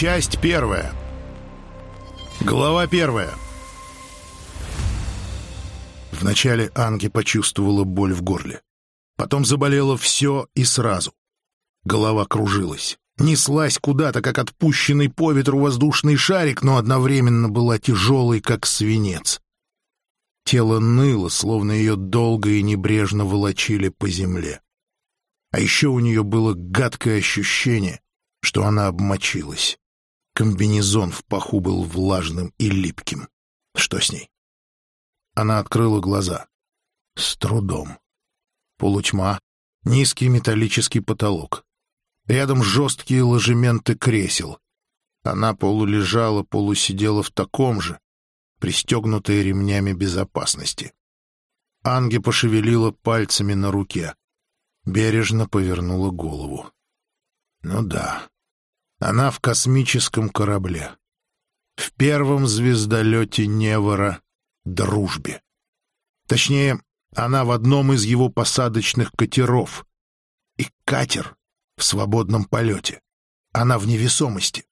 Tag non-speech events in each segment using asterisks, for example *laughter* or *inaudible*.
Часть первая. Глава первая. Вначале Анги почувствовала боль в горле. Потом заболело все и сразу. Голова кружилась. Неслась куда-то, как отпущенный по ветру воздушный шарик, но одновременно была тяжелой, как свинец. Тело ныло, словно ее долго и небрежно волочили по земле. А еще у нее было гадкое ощущение, что она обмочилась. Комбинезон в паху был влажным и липким. Что с ней? Она открыла глаза. С трудом. Полутьма, низкий металлический потолок. Рядом жесткие ложементы кресел. Она полулежала, полусидела в таком же, пристегнутая ремнями безопасности. Анги пошевелила пальцами на руке. Бережно повернула голову. Ну да, она в космическом корабле. В первом звездолете Невора «Дружбе». Точнее, она в одном из его посадочных катеров. И катер в свободном полете. Она в невесомости.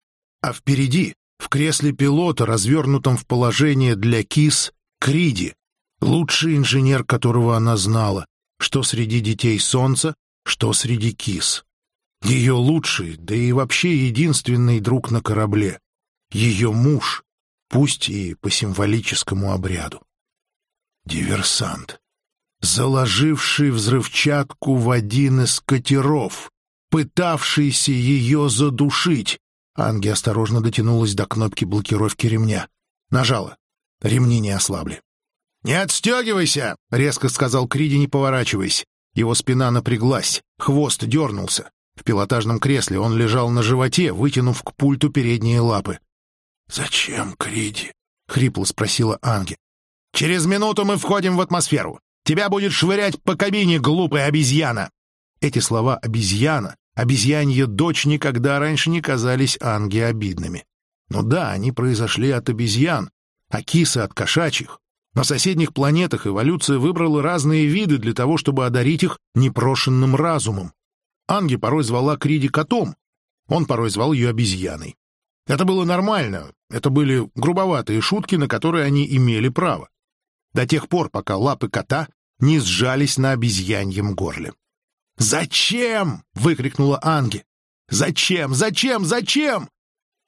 А впереди, в кресле пилота, развернутом в положение для кис, Криди, лучший инженер, которого она знала, что среди детей Солнца, что среди кис. Ее лучший, да и вообще единственный друг на корабле. Ее муж, пусть и по символическому обряду. Диверсант, заложивший взрывчатку в один из катеров, пытавшийся ее задушить. Анги осторожно дотянулась до кнопки блокировки ремня. Нажала. Ремни не ослабли. «Не отстегивайся!» — резко сказал Криди, не поворачиваясь. Его спина напряглась, хвост дернулся. В пилотажном кресле он лежал на животе, вытянув к пульту передние лапы. «Зачем, Криди?» — хрипло спросила Анги. «Через минуту мы входим в атмосферу. Тебя будет швырять по кабине, глупая обезьяна!» Эти слова «обезьяна», «обезьянья дочь» никогда раньше не казались Анге обидными. Ну да, они произошли от обезьян, а кисы от кошачьих. На соседних планетах эволюция выбрала разные виды для того, чтобы одарить их непрошенным разумом. Анги порой звала Криди котом, он порой звал ее обезьяной. Это было нормально, это были грубоватые шутки, на которые они имели право. До тех пор, пока лапы кота не сжались на обезьяньем горле. «Зачем?» — выкрикнула Анги. «Зачем? Зачем? Зачем?»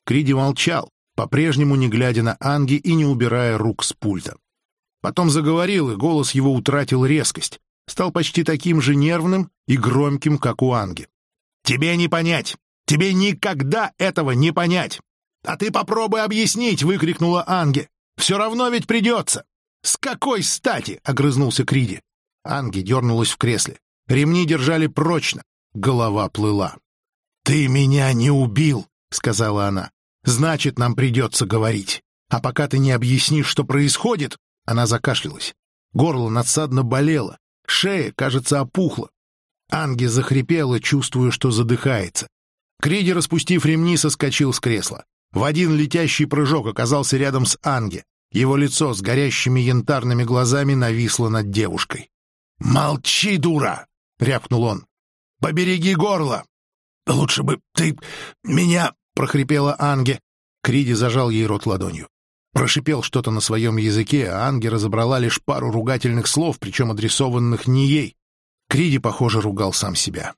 Криди молчал, по-прежнему не глядя на Анги и не убирая рук с пульта. Потом заговорил, и голос его утратил резкость стал почти таким же нервным и громким, как у Анги. «Тебе не понять! Тебе никогда этого не понять! А ты попробуй объяснить!» — выкрикнула Анги. «Все равно ведь придется!» «С какой стати?» — огрызнулся Криди. Анги дернулась в кресле. Ремни держали прочно. Голова плыла. «Ты меня не убил!» — сказала она. «Значит, нам придется говорить. А пока ты не объяснишь, что происходит...» Она закашлялась. Горло надсадно болело. Шея, кажется, опухла. Анги захрипела, чувствуя, что задыхается. Криди, распустив ремни, соскочил с кресла. В один летящий прыжок оказался рядом с Анги. Его лицо с горящими янтарными глазами нависло над девушкой. «Молчи, дура!» — рявкнул он. «Побереги горло!» «Лучше бы ты меня...» — прохрипела Анге. Криди зажал ей рот ладонью. Прошипел что-то на своем языке, а Анги разобрала лишь пару ругательных слов, причем адресованных не ей. Криди, похоже, ругал сам себя.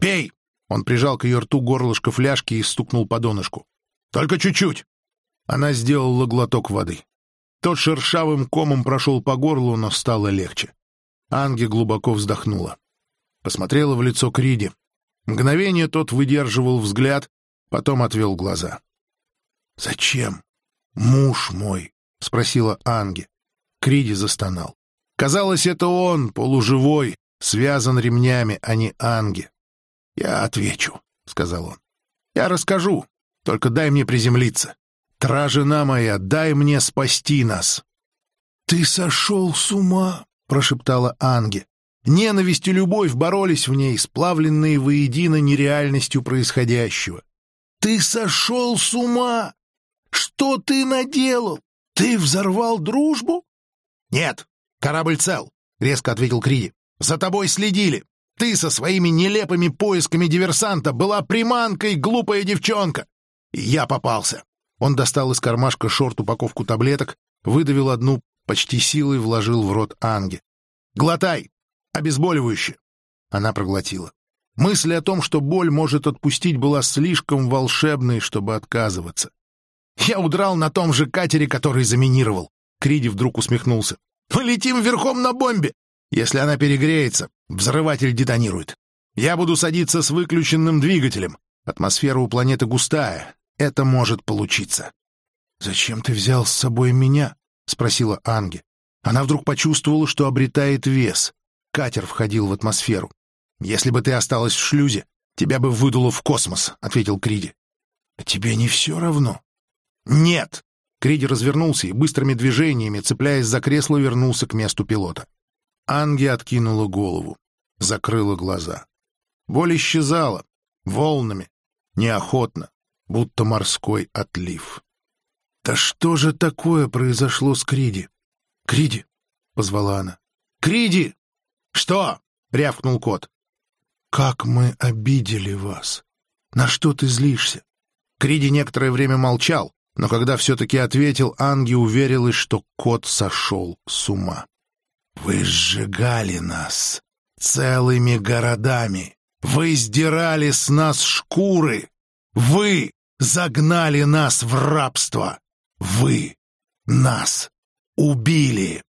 «Пей!» Он прижал к ее рту горлышко фляжки и стукнул по донышку. «Только чуть-чуть!» Она сделала глоток воды. Тот шершавым комом прошел по горлу, но стало легче. Анги глубоко вздохнула. Посмотрела в лицо Криди. Мгновение тот выдерживал взгляд, потом отвел глаза. «Зачем?» «Муж мой?» — спросила Анги. Криди застонал. Казалось, это он, полуживой, связан ремнями, а не Анги. «Я отвечу», — сказал он. «Я расскажу, только дай мне приземлиться. Тра, жена моя, дай мне спасти нас». «Ты сошел с ума», — прошептала Анги. Ненависть и любовь боролись в ней, сплавленные воедино нереальностью происходящего. «Ты сошел с ума!» Что ты наделал? Ты взорвал дружбу? Нет, корабль цел, резко ответил Криди. За тобой следили. Ты со своими нелепыми поисками диверсанта была приманкой, глупая девчонка. Я попался. Он достал из кармашка шорт упаковку таблеток, выдавил одну, почти силой вложил в рот Анге. «Глотай! Обезболивающее!» Она проглотила. Мысль о том, что боль может отпустить, была слишком волшебной, чтобы отказываться. «Я удрал на том же катере, который заминировал!» Криди вдруг усмехнулся. «Мы летим верхом на бомбе! Если она перегреется, взрыватель детонирует. Я буду садиться с выключенным двигателем. Атмосфера у планеты густая. Это может получиться». «Зачем ты взял с собой меня?» — спросила Анги. Она вдруг почувствовала, что обретает вес. Катер входил в атмосферу. «Если бы ты осталась в шлюзе, тебя бы выдуло в космос», — ответил Криди. «А тебе не все равно?» «Нет!» Криди развернулся и быстрыми движениями, цепляясь за кресло, вернулся к месту пилота. Анги откинула голову, закрыла глаза. Боль исчезала, волнами, неохотно, будто морской отлив. «Да что же такое произошло с Криди?» «Криди!» — позвала она. «Криди!» «Что?» — рявкнул кот. «Как мы обидели вас! На что ты злишься?» Криди некоторое время молчал, но когда все-таки ответил, Анги уверилась, что кот сошел с ума. «Вы сжигали нас целыми городами! Вы сдирали с нас шкуры! Вы загнали нас в рабство! Вы нас убили!»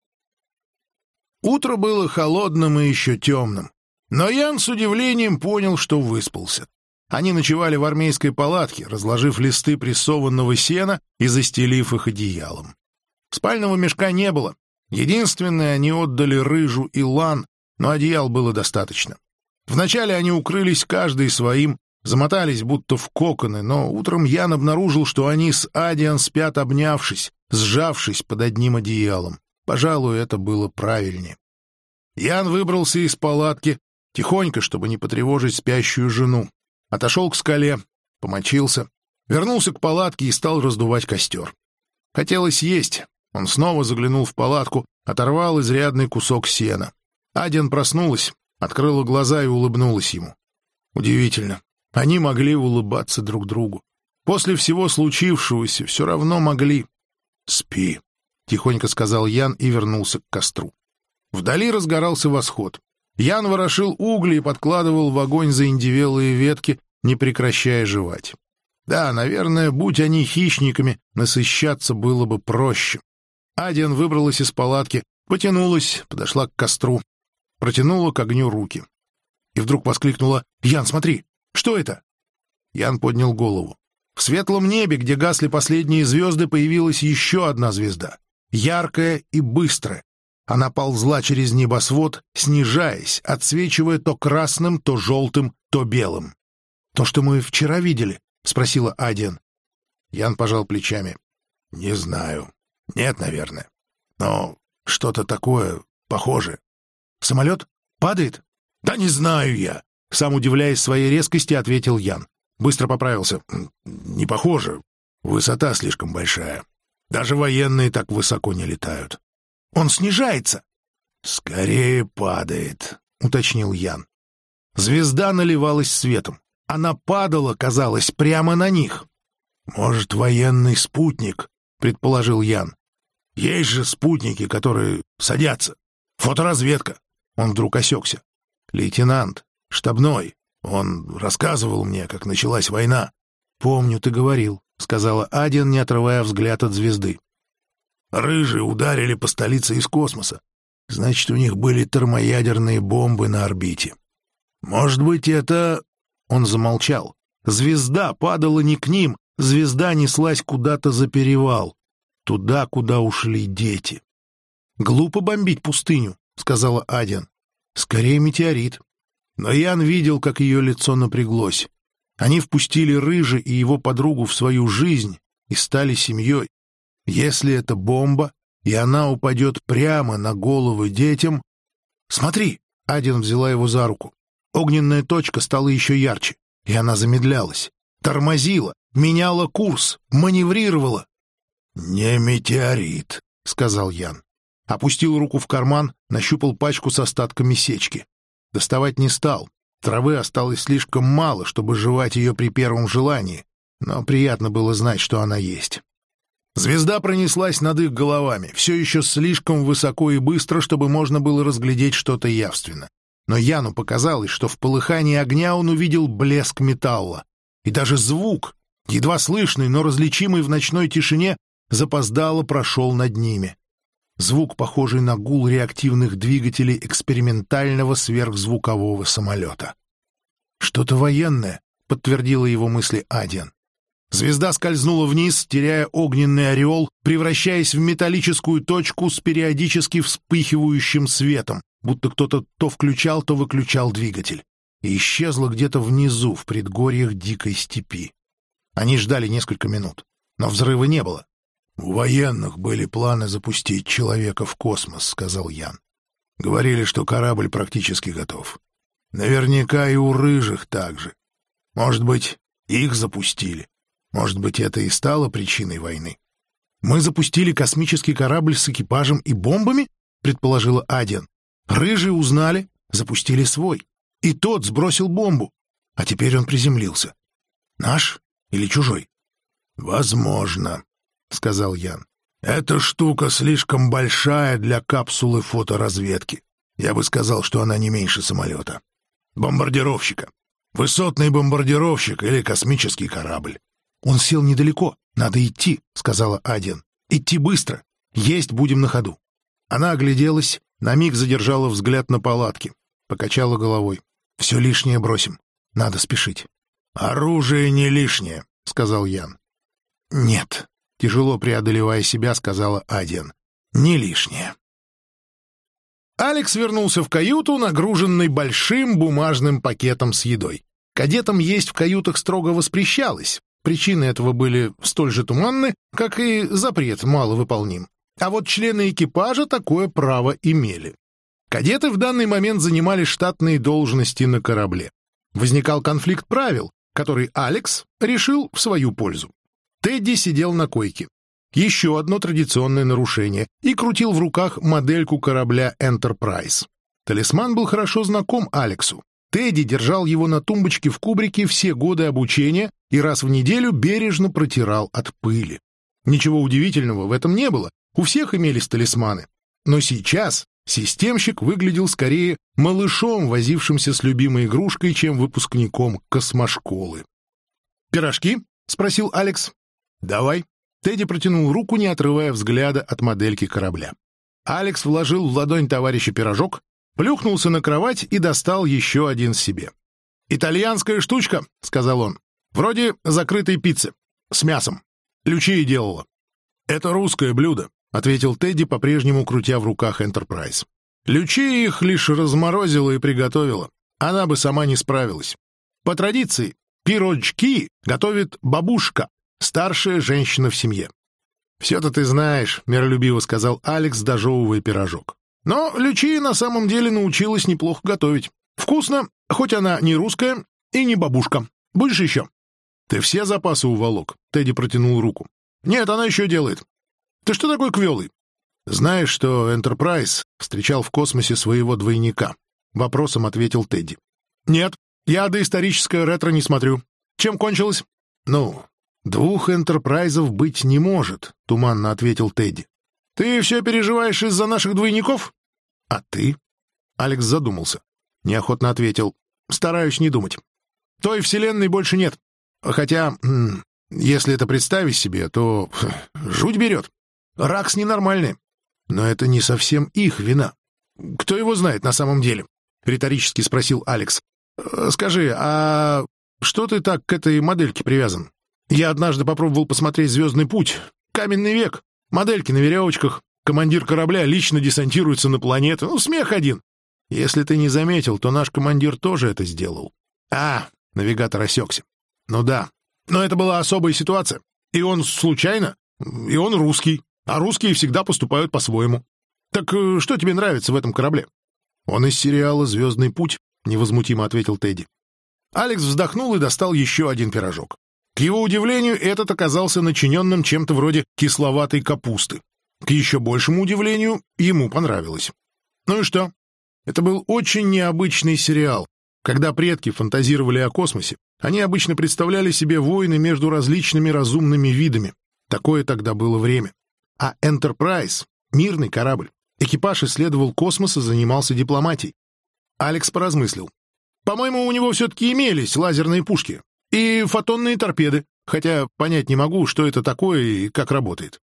Утро было холодным и еще темным, но Ян с удивлением понял, что выспался. Они ночевали в армейской палатке, разложив листы прессованного сена и застелив их одеялом. Спального мешка не было. Единственное, они отдали рыжу и лан, но одеял было достаточно. Вначале они укрылись каждый своим, замотались будто в коконы, но утром Ян обнаружил, что они с Адиан спят обнявшись, сжавшись под одним одеялом. Пожалуй, это было правильнее. Ян выбрался из палатки, тихонько, чтобы не потревожить спящую жену. Отошел к скале, помочился, вернулся к палатке и стал раздувать костер. Хотелось есть. Он снова заглянул в палатку, оторвал изрядный кусок сена. Аден проснулась, открыла глаза и улыбнулась ему. Удивительно. Они могли улыбаться друг другу. После всего случившегося все равно могли. «Спи», — тихонько сказал Ян и вернулся к костру. Вдали разгорался восход. Ян ворошил угли и подкладывал в огонь заиндевелые ветки, не прекращая жевать. Да, наверное, будь они хищниками, насыщаться было бы проще. Адиан выбралась из палатки, потянулась, подошла к костру, протянула к огню руки. И вдруг воскликнула «Ян, смотри! Что это?» Ян поднял голову. В светлом небе, где гасли последние звезды, появилась еще одна звезда. Яркая и быстрая. Она ползла через небосвод, снижаясь, отсвечивая то красным, то желтым, то белым. «То, что мы вчера видели?» — спросила Адиан. Ян пожал плечами. «Не знаю. Нет, наверное. Но что-то такое похоже. Самолет? Падает? Да не знаю я!» Сам удивляясь своей резкости, ответил Ян. Быстро поправился. «Не похоже. Высота слишком большая. Даже военные так высоко не летают. Он снижается!» «Скорее падает», — уточнил Ян. Звезда наливалась светом. Она падала, казалось, прямо на них. «Может, военный спутник?» — предположил Ян. «Есть же спутники, которые садятся. Фоторазведка». Он вдруг осекся. «Лейтенант, штабной. Он рассказывал мне, как началась война». «Помню, ты говорил», — сказала Адин, не отрывая взгляд от звезды. Рыжие ударили по столице из космоса. Значит, у них были термоядерные бомбы на орбите. Может быть, это... Он замолчал. Звезда падала не к ним, звезда неслась куда-то за перевал. Туда, куда ушли дети. «Глупо бомбить пустыню», — сказала Адиан. «Скорее метеорит». Но Ян видел, как ее лицо напряглось. Они впустили Рыжи и его подругу в свою жизнь и стали семьей. Если это бомба, и она упадет прямо на головы детям... «Смотри!» — Адин взяла его за руку. Огненная точка стала еще ярче, и она замедлялась, тормозила, меняла курс, маневрировала. «Не метеорит», — сказал Ян. Опустил руку в карман, нащупал пачку с остатками сечки. Доставать не стал. Травы осталось слишком мало, чтобы жевать ее при первом желании. но приятно было знать, что она есть. Звезда пронеслась над их головами, все еще слишком высоко и быстро, чтобы можно было разглядеть что-то явственно. Но Яну показалось, что в полыхании огня он увидел блеск металла. И даже звук, едва слышный, но различимый в ночной тишине, запоздало прошел над ними. Звук, похожий на гул реактивных двигателей экспериментального сверхзвукового самолета. «Что-то военное», — подтвердила его мысли Адиан. Звезда скользнула вниз, теряя огненный ореол, превращаясь в металлическую точку с периодически вспыхивающим светом, будто кто-то то включал, то выключал двигатель, и исчезла где-то внизу, в предгорьях дикой степи. Они ждали несколько минут, но взрыва не было. «У военных были планы запустить человека в космос», — сказал Ян. «Говорили, что корабль практически готов. Наверняка и у рыжих также. Может быть, их запустили. Может быть, это и стало причиной войны. «Мы запустили космический корабль с экипажем и бомбами?» — предположила Адиан. «Рыжие узнали, запустили свой. И тот сбросил бомбу. А теперь он приземлился. Наш или чужой?» «Возможно», — сказал Ян. «Эта штука слишком большая для капсулы фоторазведки. Я бы сказал, что она не меньше самолета. Бомбардировщика. Высотный бомбардировщик или космический корабль. «Он сел недалеко. Надо идти», — сказала Аден. «Идти быстро. Есть будем на ходу». Она огляделась, на миг задержала взгляд на палатки, покачала головой. «Все лишнее бросим. Надо спешить». «Оружие не лишнее», — сказал Ян. «Нет», — тяжело преодолевая себя, сказала Аден. «Не лишнее». Алекс вернулся в каюту, нагруженный большим бумажным пакетом с едой. Кадетам есть в каютах строго воспрещалось, Причины этого были столь же туманны, как и запрет маловыполним. А вот члены экипажа такое право имели. Кадеты в данный момент занимали штатные должности на корабле. Возникал конфликт правил, который Алекс решил в свою пользу. Тедди сидел на койке. Еще одно традиционное нарушение и крутил в руках модельку корабля Enterprise. Талисман был хорошо знаком Алексу. Тедди держал его на тумбочке в кубрике все годы обучения и раз в неделю бережно протирал от пыли. Ничего удивительного в этом не было, у всех имелись талисманы. Но сейчас системщик выглядел скорее малышом, возившимся с любимой игрушкой, чем выпускником космошколы. «Пирожки?» — спросил Алекс. «Давай». Тедди протянул руку, не отрывая взгляда от модельки корабля. Алекс вложил в ладонь товарища пирожок, плюхнулся на кровать и достал еще один себе. «Итальянская штучка», — сказал он. «Вроде закрытой пиццы. С мясом. Лючия делала». «Это русское блюдо», — ответил Тедди, по-прежнему крутя в руках Энтерпрайз. Лючия их лишь разморозила и приготовила. Она бы сама не справилась. По традиции, пирожки готовит бабушка, старшая женщина в семье. «Все-то ты знаешь», — миролюбиво сказал Алекс, дожевывая пирожок. Но Лючия на самом деле научилась неплохо готовить. Вкусно, хоть она не русская и не бабушка. Будешь еще? Ты все запасы уволок? Тедди протянул руку. Нет, она еще делает. Ты что такой квелый? Знаешь, что Энтерпрайз встречал в космосе своего двойника? Вопросом ответил Тедди. Нет, я доисторическое ретро не смотрю. Чем кончилось? Ну, двух Энтерпрайзов быть не может, туманно ответил Тедди. «Ты все переживаешь из-за наших двойников?» «А ты?» Алекс задумался. Неохотно ответил. «Стараюсь не думать. Той вселенной больше нет. Хотя, если это представить себе, то жуть берет. Ракс ненормальный. Но это не совсем их вина. Кто его знает на самом деле?» Риторически спросил Алекс. «Скажи, а что ты так к этой модельке привязан? Я однажды попробовал посмотреть «Звездный путь». Каменный век. Модельки на веревочках. Командир корабля лично десантируется на планету. Ну, смех один. Если ты не заметил, то наш командир тоже это сделал. А, навигатор осекся. Ну да. Но это была особая ситуация. И он случайно, и он русский. А русские всегда поступают по-своему. Так э, что тебе нравится в этом корабле? Он из сериала «Звездный путь», — невозмутимо ответил Тедди. Алекс вздохнул и достал еще один пирожок. К его удивлению, этот оказался начиненным чем-то вроде кисловатой капусты. К еще большему удивлению, ему понравилось. Ну и что? Это был очень необычный сериал, когда предки фантазировали о космосе, Они обычно представляли себе войны между различными разумными видами. Такое тогда было время. А Enterprise — мирный корабль. Экипаж исследовал космос и занимался дипломатией. Алекс поразмыслил. По-моему, у него все-таки имелись лазерные пушки и фотонные торпеды, хотя понять не могу, что это такое и как работает.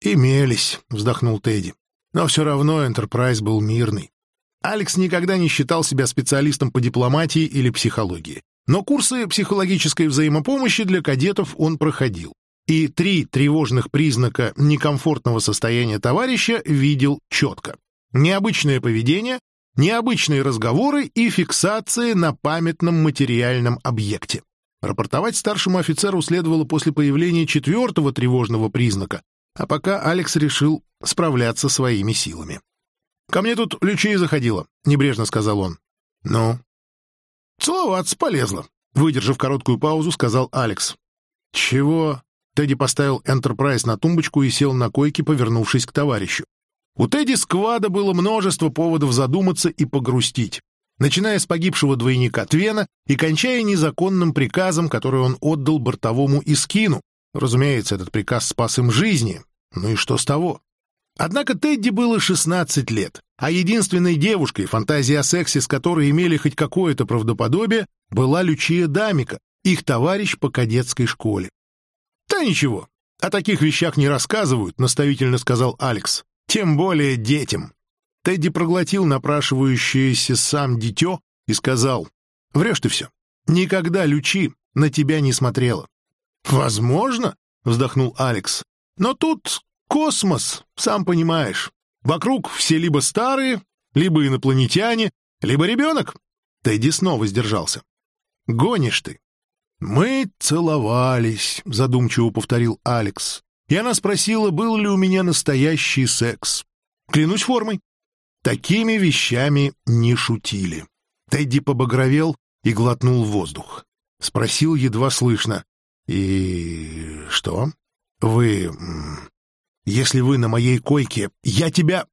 «Имелись», — вздохнул Тедди. «Но все равно Энтерпрайз был мирный. Алекс никогда не считал себя специалистом по дипломатии или психологии. Но курсы психологической взаимопомощи для кадетов он проходил. И три тревожных признака некомфортного состояния товарища видел четко. Необычное поведение, необычные разговоры и фиксация на памятном материальном объекте. Рапортовать старшему офицеру следовало после появления четвертого тревожного признака, а пока Алекс решил справляться своими силами. «Ко мне тут Лючей заходила», — небрежно сказал он. «Ну?» «Целоваться полезла», — выдержав короткую паузу, сказал Алекс. «Чего?» Тедди поставил Энтерпрайз на тумбочку и сел на койке, повернувшись к товарищу. У Тедди Сквада было множество поводов задуматься и погрустить, начиная с погибшего двойника Твена и кончая незаконным приказом, который он отдал бортовому Искину. Разумеется, этот приказ спас им жизни. Ну и что с того? Однако Тедди было 16 лет, а единственной девушкой, фантазии о сексе, с которой имели хоть какое-то правдоподобие, была Лючия Дамика, их товарищ по кадетской школе. «Да ничего, о таких вещах не рассказывают», — наставительно сказал Алекс. «Тем более детям». Тедди проглотил напрашивающееся сам дитё и сказал, «Врешь ты все. Никогда Лючи на тебя не смотрела». «Возможно», — вздохнул Алекс. «Но тут Космос, сам понимаешь. Вокруг все либо старые, либо инопланетяне, либо ребенок. Тедди снова сдержался. Гонишь ты. Мы целовались, задумчиво повторил Алекс. И она спросила, был ли у меня настоящий секс. Клянусь формой. Такими вещами не шутили. Тедди побагровел и глотнул воздух. Спросил едва слышно. «И что? Вы если вы на моей койке, я тебя...»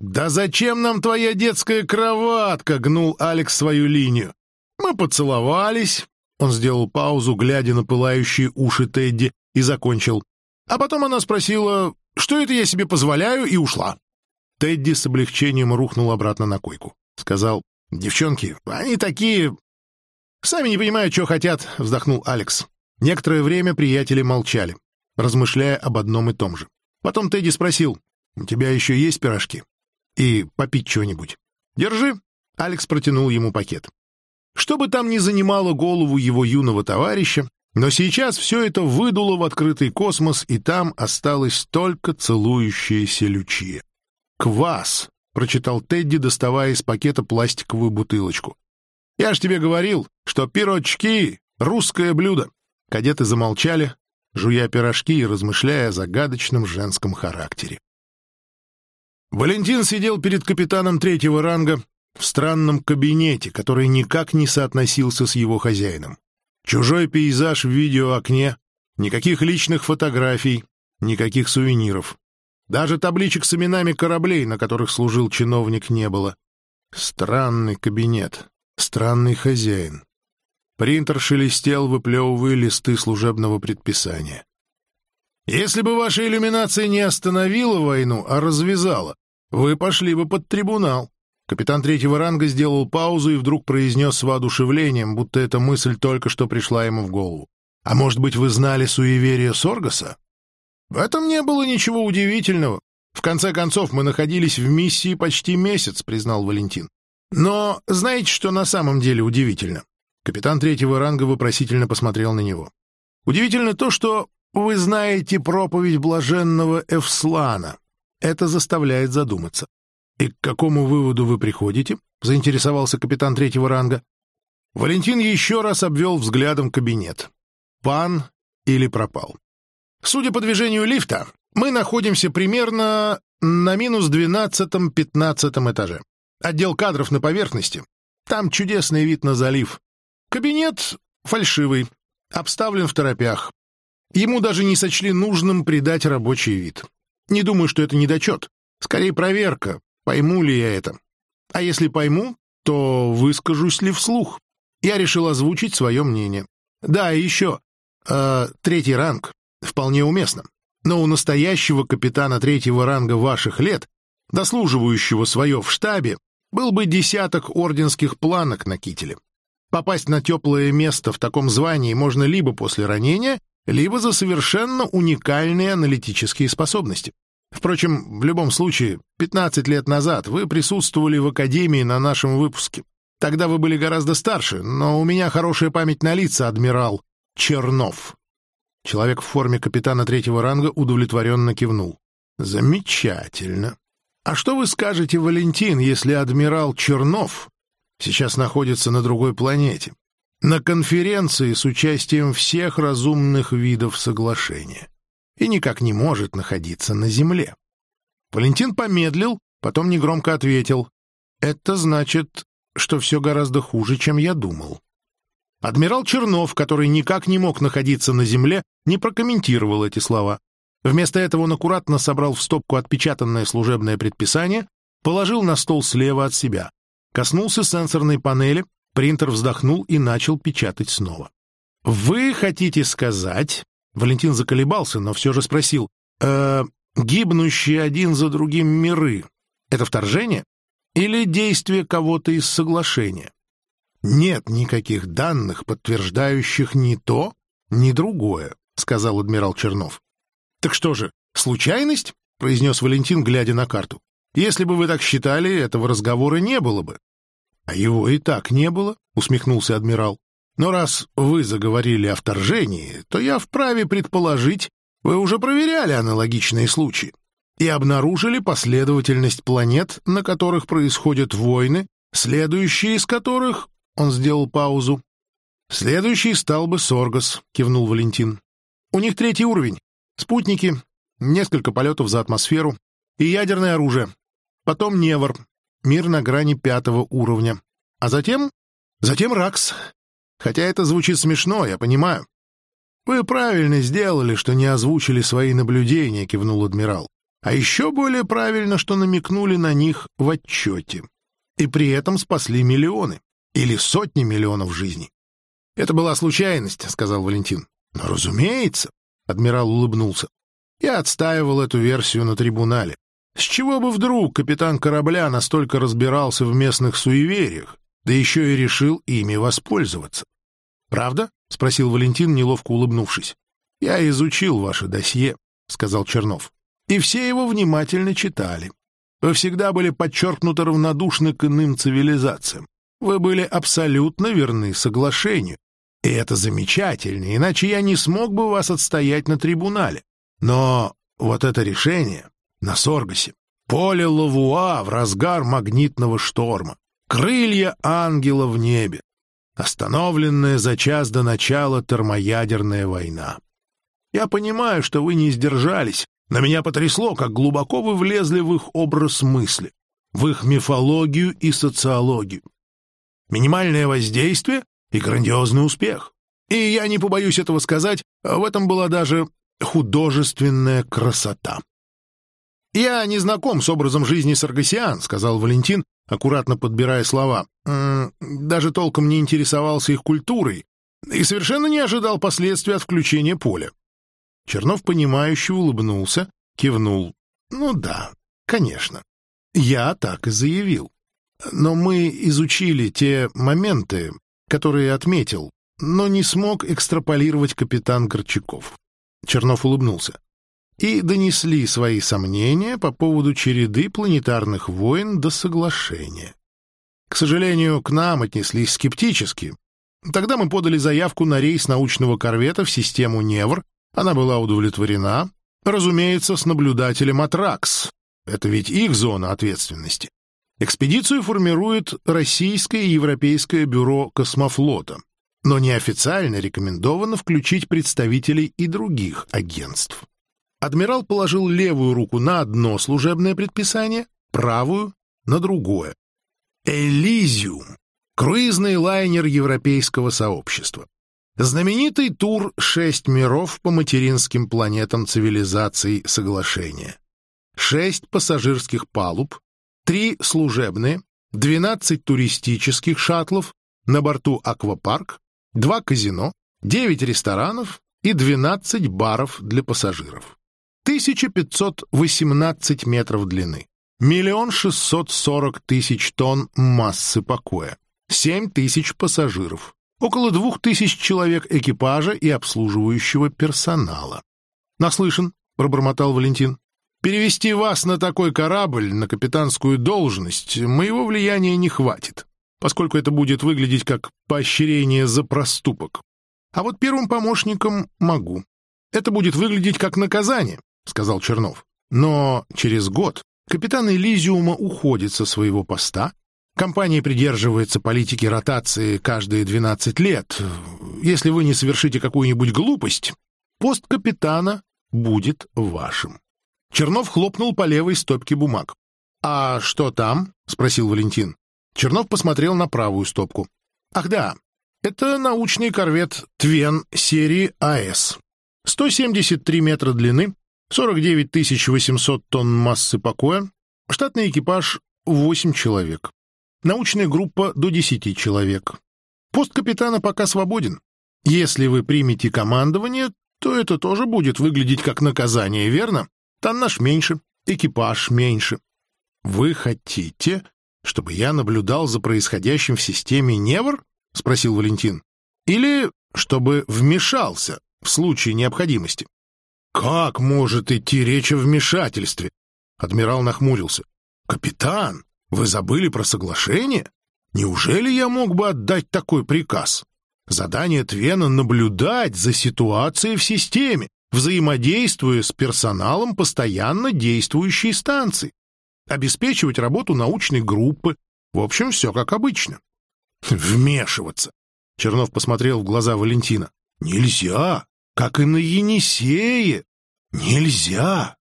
«Да зачем нам твоя детская кроватка?» — гнул Алекс свою линию. «Мы поцеловались». Он сделал паузу, глядя на пылающие уши Тедди, и закончил. А потом она спросила, что это я себе позволяю, и ушла. Тедди с облегчением рухнул обратно на койку. Сказал, «Девчонки, они такие...» «Сами не понимают, что хотят», — вздохнул Алекс. Некоторое время приятели молчали, размышляя об одном и том же. Потом Тедди спросил, «У тебя еще есть пирожки? И попить что-нибудь?» «Держи!» — Алекс протянул ему пакет. Что бы там ни занимало голову его юного товарища, но сейчас все это выдуло в открытый космос, и там осталась только целующаяся Лючия. «Квас!» — прочитал Тедди, доставая из пакета пластиковую бутылочку. «Я ж тебе говорил, что пирожки — русское блюдо!» Кадеты замолчали, жуя пирожки и размышляя о загадочном женском характере. Валентин сидел перед капитаном третьего ранга в странном кабинете, который никак не соотносился с его хозяином. Чужой пейзаж в видеоокне, никаких личных фотографий, никаких сувениров. Даже табличек с именами кораблей, на которых служил чиновник, не было. Странный кабинет, странный хозяин. Принтер шелестел, выплевывая листы служебного предписания. «Если бы ваша иллюминация не остановила войну, а развязала, вы пошли бы под трибунал». Капитан третьего ранга сделал паузу и вдруг произнес с воодушевлением, будто эта мысль только что пришла ему в голову. «А может быть, вы знали суеверие Соргаса?» В этом не было ничего удивительного. В конце концов, мы находились в миссии почти месяц, признал Валентин. Но знаете, что на самом деле удивительно? Капитан третьего ранга вопросительно посмотрел на него. «Удивительно то, что вы знаете проповедь блаженного Эвслана. Это заставляет задуматься. И к какому выводу вы приходите?» — заинтересовался капитан третьего ранга. Валентин еще раз обвел взглядом кабинет. «Пан или пропал?» «Судя по движению лифта, мы находимся примерно на минус двенадцатом-пятнадцатом этаже. Отдел кадров на поверхности. Там чудесный вид на залив. Кабинет фальшивый, обставлен в торопях. Ему даже не сочли нужным придать рабочий вид. Не думаю, что это недочет. Скорее проверка, пойму ли я это. А если пойму, то выскажусь ли вслух. Я решил озвучить свое мнение. Да, и еще. Э, третий ранг. Вполне уместно. Но у настоящего капитана третьего ранга ваших лет, дослуживающего свое в штабе, был бы десяток орденских планок на кителе. Попасть на теплое место в таком звании можно либо после ранения, либо за совершенно уникальные аналитические способности. Впрочем, в любом случае, 15 лет назад вы присутствовали в Академии на нашем выпуске. Тогда вы были гораздо старше, но у меня хорошая память на лица, адмирал Чернов. Человек в форме капитана третьего ранга удовлетворенно кивнул. Замечательно. А что вы скажете, Валентин, если адмирал Чернов сейчас находится на другой планете? На конференции с участием всех разумных видов соглашения и никак не может находиться на Земле. Валентин помедлил, потом негромко ответил. «Это значит, что все гораздо хуже, чем я думал». Адмирал Чернов, который никак не мог находиться на Земле, не прокомментировал эти слова. Вместо этого он аккуратно собрал в стопку отпечатанное служебное предписание, положил на стол слева от себя, коснулся сенсорной панели, принтер вздохнул и начал печатать снова. «Вы хотите сказать, Валентин заколебался, но все же спросил. «Э, «Гибнущие один за другим миры — это вторжение? Или действие кого-то из соглашения?» «Нет никаких данных, подтверждающих ни то, ни другое», — сказал адмирал Чернов. «Так что же, случайность?» — произнес Валентин, глядя на карту. «Если бы вы так считали, этого разговора не было бы». «А его и так не было», — усмехнулся адмирал. Но раз вы заговорили о вторжении, то я вправе предположить, вы уже проверяли аналогичные случаи и обнаружили последовательность планет, на которых происходят войны, следующие из которых... Он сделал паузу. «Следующий стал бы Соргас», — кивнул Валентин. «У них третий уровень. Спутники, несколько полетов за атмосферу и ядерное оружие. Потом Невр, мир на грани пятого уровня. А затем... Затем Ракс, Хотя это звучит смешно, я понимаю. «Вы правильно сделали, что не озвучили свои наблюдения», — кивнул адмирал. «А еще более правильно, что намекнули на них в отчете. И при этом спасли миллионы. Или сотни миллионов жизней». «Это была случайность», — сказал Валентин. «Но разумеется», — адмирал улыбнулся. «Я отстаивал эту версию на трибунале. С чего бы вдруг капитан корабля настолько разбирался в местных суевериях, да еще и решил ими воспользоваться? «Правда?» — спросил Валентин, неловко улыбнувшись. «Я изучил ваше досье», — сказал Чернов. «И все его внимательно читали. Вы всегда были подчеркнуто равнодушны к иным цивилизациям. Вы были абсолютно верны соглашению. И это замечательно, иначе я не смог бы вас отстоять на трибунале. Но вот это решение на Соргасе, поле Лавуа в разгар магнитного шторма, крылья ангела в небе, остановленная за час до начала термоядерная война. Я понимаю, что вы не сдержались, но меня потрясло, как глубоко вы влезли в их образ мысли, в их мифологию и социологию. Минимальное воздействие и грандиозный успех. И я не побоюсь этого сказать, в этом была даже художественная красота. «Я не знаком с образом жизни Саргасиан», — сказал Валентин, аккуратно подбирая слова. «Даже толком не интересовался их культурой и совершенно не ожидал последствий от включения поля». Чернов, понимающе улыбнулся, кивнул. «Ну да, конечно. Я так и заявил. Но мы изучили те моменты, которые отметил, но не смог экстраполировать капитан Горчаков». Чернов улыбнулся и донесли свои сомнения по поводу череды планетарных войн до соглашения. К сожалению, к нам отнеслись скептически. Тогда мы подали заявку на рейс научного корвета в систему Невр, она была удовлетворена, разумеется, с наблюдателем Атракс. Это ведь их зона ответственности. Экспедицию формирует Российское и Европейское бюро космофлота, но неофициально рекомендовано включить представителей и других агентств. Адмирал положил левую руку на одно служебное предписание, правую — на другое. Элизиум — круизный лайнер европейского сообщества. Знаменитый тур «Шесть миров по материнским планетам цивилизаций соглашения». Шесть пассажирских палуб, три служебные, двенадцать туристических шаттлов, на борту аквапарк, два казино, 9 ресторанов и 12 баров для пассажиров. 1518 метров длины. Миллион шестьсот сорок тысяч тонн массы покоя. 7 тысяч пассажиров. Около двух тысяч человек экипажа и обслуживающего персонала. «Наслышан», — пробормотал Валентин. «Перевести вас на такой корабль, на капитанскую должность, моего влияния не хватит, поскольку это будет выглядеть как поощрение за проступок. А вот первым помощником могу. Это будет выглядеть как наказание, — сказал Чернов. Но через год капитан Элизиума уходит со своего поста, компания придерживается политики ротации каждые 12 лет. Если вы не совершите какую-нибудь глупость, пост капитана будет вашим. Чернов хлопнул по левой стопке бумаг. «А что там?» — спросил Валентин. Чернов посмотрел на правую стопку. «Ах да, это научный корвет «Твен» серии АС. 173 метра длины, 49 800 тонн массы покоя, штатный экипаж — 8 человек. Научная группа до 10 человек. Пост капитана пока свободен. Если вы примете командование, то это тоже будет выглядеть как наказание, верно? Там наш меньше, экипаж меньше. Вы хотите, чтобы я наблюдал за происходящим в системе Невр? — спросил Валентин. Или чтобы вмешался в случае необходимости? «Как может идти речь о вмешательстве?» Адмирал нахмурился. «Капитан, вы забыли про соглашение? Неужели я мог бы отдать такой приказ? Задание Твена — наблюдать за ситуацией в системе, взаимодействуя с персоналом постоянно действующей станции, обеспечивать работу научной группы, в общем, все как обычно. Вмешиваться. Чернов посмотрел в глаза Валентина. Нельзя как и на Енисее. Нельзя.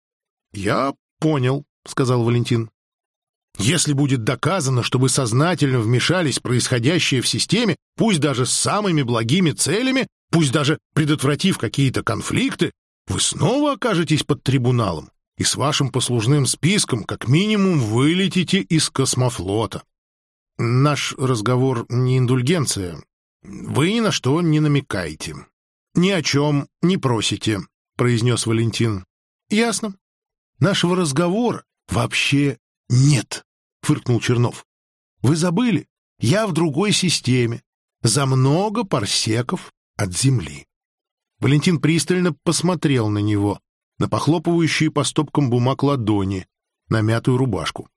Я понял, сказал Валентин. Если будет доказано, что вы сознательно вмешались в происходящее в системе, пусть даже с самыми благими целями, пусть даже предотвратив какие-то конфликты, вы снова окажетесь под трибуналом и с вашим послужным списком как минимум вылетите из космофлота. Наш разговор не индульгенция. Вы ни на что не намекаете. «Ни о чем не просите», — произнес Валентин. «Ясно. Нашего разговора вообще нет», — фыркнул Чернов. «Вы забыли? Я в другой системе, за много парсеков от Земли». Валентин пристально посмотрел на него, на похлопывающие по стопкам бумаг ладони, на мятую рубашку.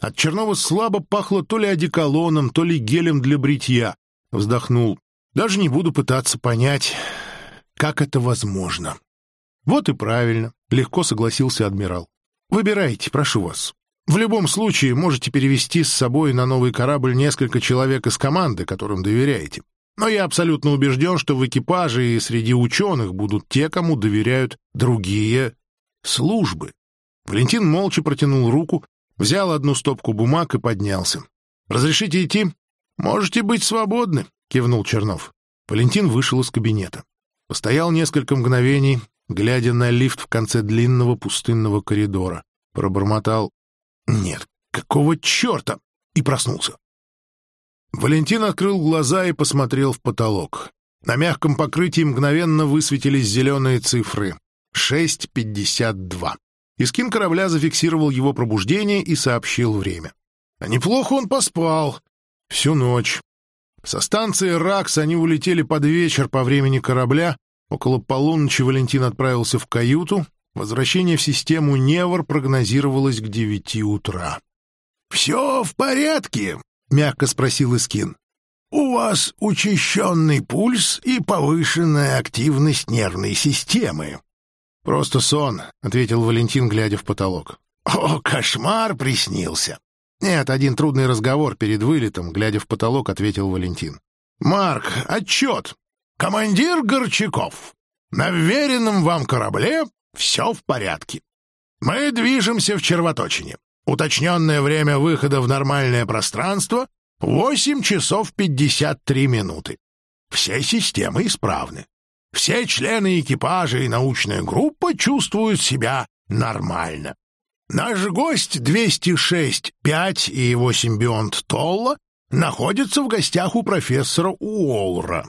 От Чернова слабо пахло то ли одеколоном, то ли гелем для бритья. Вздохнул. Даже не буду пытаться понять, как это возможно. Вот и правильно, легко согласился адмирал. Выбирайте, прошу вас. В любом случае можете перевести с собой на новый корабль несколько человек из команды, которым доверяете. Но я абсолютно убежден, что в экипаже и среди ученых будут те, кому доверяют другие службы. Валентин молча протянул руку, взял одну стопку бумаг и поднялся. «Разрешите идти?» «Можете быть свободны», — кивнул Чернов. Валентин вышел из кабинета. Постоял несколько мгновений, глядя на лифт в конце длинного пустынного коридора. Пробормотал «Нет, какого черта?» и проснулся. Валентин открыл глаза и посмотрел в потолок. На мягком покрытии мгновенно высветились зеленые цифры. 6.52. Искин корабля зафиксировал его пробуждение и сообщил время. А неплохо он поспал. Всю ночь. Со станции «Ракс» они улетели под вечер по времени корабля. Около полуночи Валентин отправился в каюту. Возвращение в систему «Невр» прогнозировалось к девяти утра. «Все в порядке?» — мягко спросил Искин. «У вас учащенный пульс и повышенная активность нервной системы». «Просто сон», — ответил Валентин, глядя в потолок. «О, кошмар приснился!» «Нет, один трудный разговор перед вылетом», — глядя в потолок, ответил Валентин. «Марк, отчет! Командир Горчаков, на веренном вам корабле все в порядке. Мы движемся в червоточине. Уточненное время выхода в нормальное пространство — 8 часов 53 минуты. Все системы исправны. Все члены экипажа и научная группа чувствуют себя нормально. Наш гость 206-5 и его симбионт Толла находится в гостях у профессора Уолра.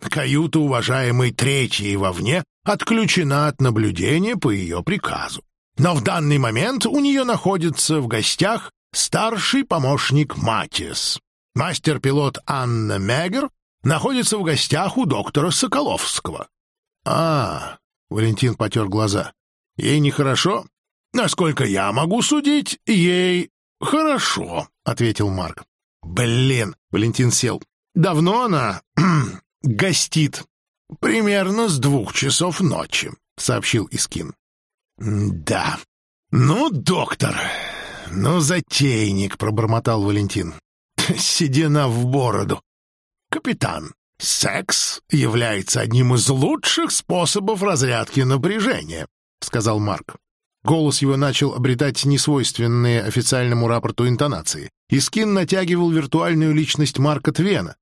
Каюта уважаемой третьей вовне отключена от наблюдения по ее приказу. Но в данный момент у нее находится в гостях старший помощник Матис. Мастер-пилот Анна Мегер находится в гостях у доктора Соколовского. А, Валентин потер глаза. Ей нехорошо? Насколько я могу судить, ей хорошо, ответил Марк. Блин, Валентин сел. Давно она *clears throat* гостит. Примерно с двух часов ночи, сообщил Искин. Да. Ну, доктор, ну, затейник, пробормотал Валентин. *laughs* Седина в бороду. Капитан, секс является одним из лучших способов разрядки напряжения, сказал Марк. Голос его начал обретать несвойственные официальному рапорту интонации. Искин натягивал виртуальную личность Марка Твена.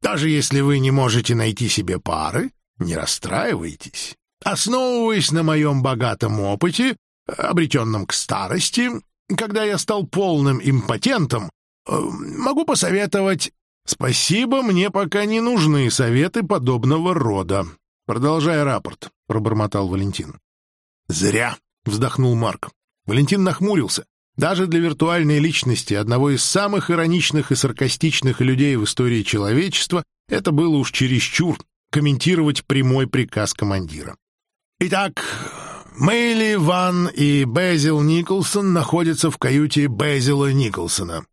«Даже если вы не можете найти себе пары, не расстраивайтесь. Основываясь на моем богатом опыте, обретенном к старости, когда я стал полным импотентом, э, могу посоветовать... Спасибо, мне пока не нужны советы подобного рода. Продолжай рапорт, — пробормотал Валентин. Зря. — вздохнул Марк. Валентин нахмурился. Даже для виртуальной личности, одного из самых ироничных и саркастичных людей в истории человечества, это было уж чересчур комментировать прямой приказ командира. «Итак, Мэйли, Ван и Безил Николсон находятся в каюте Безила Николсона».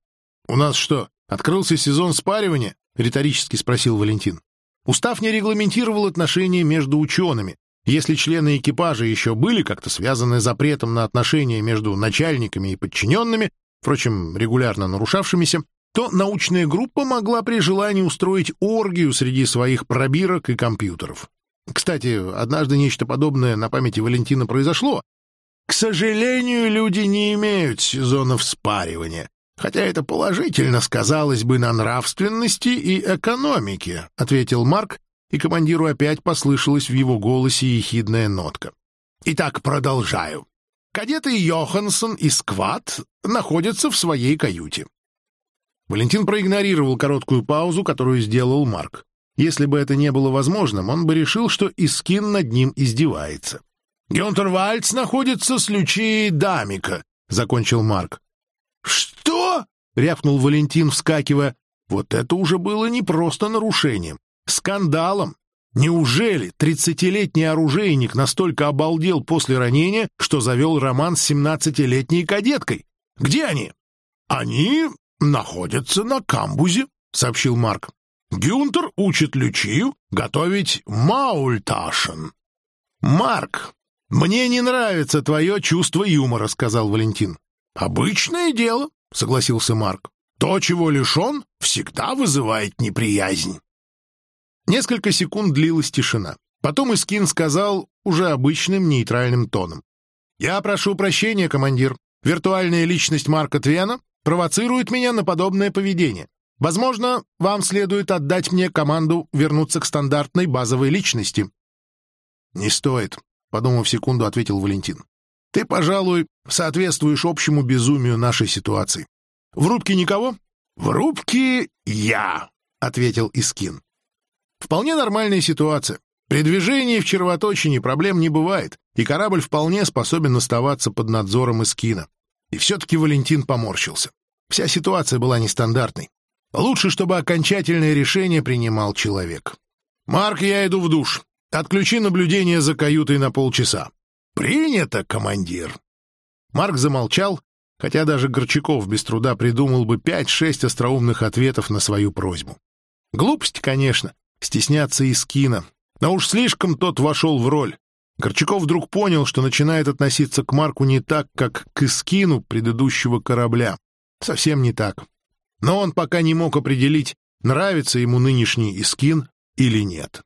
«У нас что, открылся сезон спаривания?» — риторически спросил Валентин. Устав не регламентировал отношения между учеными, если члены экипажа еще были как-то связаны запретом на отношения между начальниками и подчиненными, впрочем, регулярно нарушавшимися, то научная группа могла при желании устроить оргию среди своих пробирок и компьютеров. Кстати, однажды нечто подобное на памяти Валентина произошло. К сожалению, люди не имеют сезонов спаривания, хотя это положительно сказалось бы на нравственности и экономике, ответил Марк, и командиру опять послышалась в его голосе ехидная нотка. «Итак, продолжаю. Кадеты Йоханссон и Скват находятся в своей каюте». Валентин проигнорировал короткую паузу, которую сделал Марк. Если бы это не было возможным, он бы решил, что Искин над ним издевается. «Гюнтер Вальц находится с Лючией Дамика», — закончил Марк. «Что?» — рявкнул Валентин, вскакивая. Вот это уже было не просто нарушением. Скандалом! Неужели тридцатилетний оружейник настолько обалдел после ранения, что завел роман с семнадцатилетней кадеткой? Где они? Они находятся на камбузе, сообщил Марк. Гюнтер учит Лючию готовить маульташен. Марк, мне не нравится твое чувство юмора, сказал Валентин. Обычное дело, согласился Марк. То, чего лишен, всегда вызывает неприязнь. Несколько секунд длилась тишина. Потом Искин сказал уже обычным нейтральным тоном. «Я прошу прощения, командир. Виртуальная личность Марка Твена провоцирует меня на подобное поведение. Возможно, вам следует отдать мне команду вернуться к стандартной базовой личности». «Не стоит», — подумав секунду, ответил Валентин. «Ты, пожалуй, соответствуешь общему безумию нашей ситуации. В рубке никого?» «В рубке я», — ответил Искин. Вполне нормальная ситуация. При движении в червоточине проблем не бывает, и корабль вполне способен оставаться под надзором Искина. И все-таки Валентин поморщился. Вся ситуация была нестандартной. Лучше, чтобы окончательное решение принимал человек. «Марк, я иду в душ. Отключи наблюдение за каютой на полчаса». «Принято, командир». Марк замолчал, хотя даже Горчаков без труда придумал бы пять-шесть остроумных ответов на свою просьбу. Глупость, конечно, стесняться Искина. Но уж слишком тот вошел в роль. Горчаков вдруг понял, что начинает относиться к Марку не так, как к Искину предыдущего корабля. Совсем не так. Но он пока не мог определить, нравится ему нынешний Искин или нет.